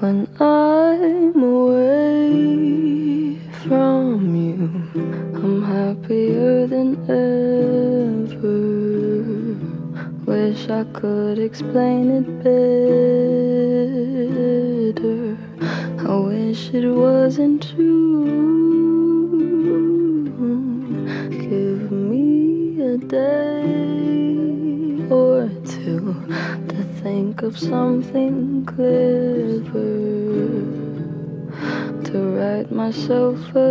when I'm away from you. I'm happier than ever. Wish I could explain it better. I wish it wasn't true. Give me a day to think of something clever to write myself a letter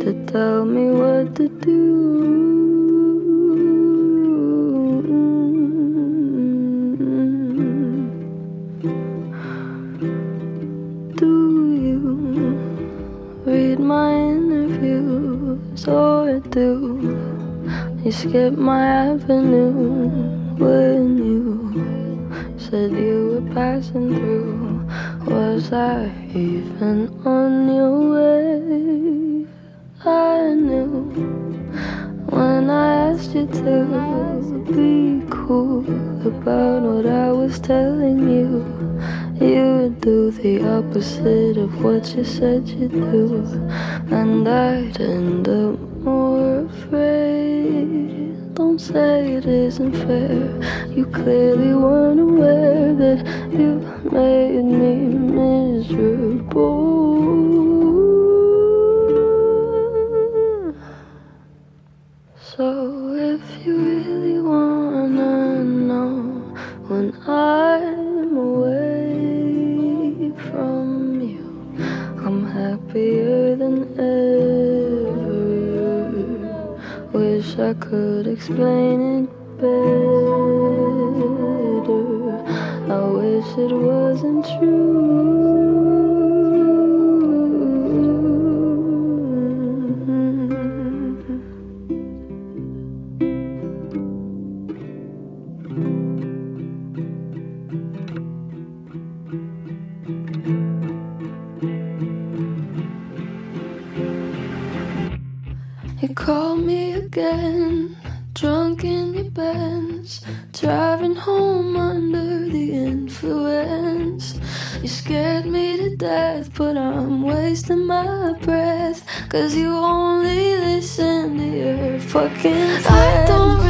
to tell me what to do. Do you read my interviews or do you skipped my avenue when you said you were passing through? Was I even on your way? I knew when I asked you to be cool about what I was telling you. You would do the opposite of what you said you'd do, and I'd end up more afraid. Don't say it isn't fair. You clearly weren't aware that you made me miserable. I could explain it better. I wish it wasn't true. You called me again, drunk in your Benz, driving home under the influence. You scared me to death, but I'm wasting my breath. Cause you only listen to your fucking friends. I don't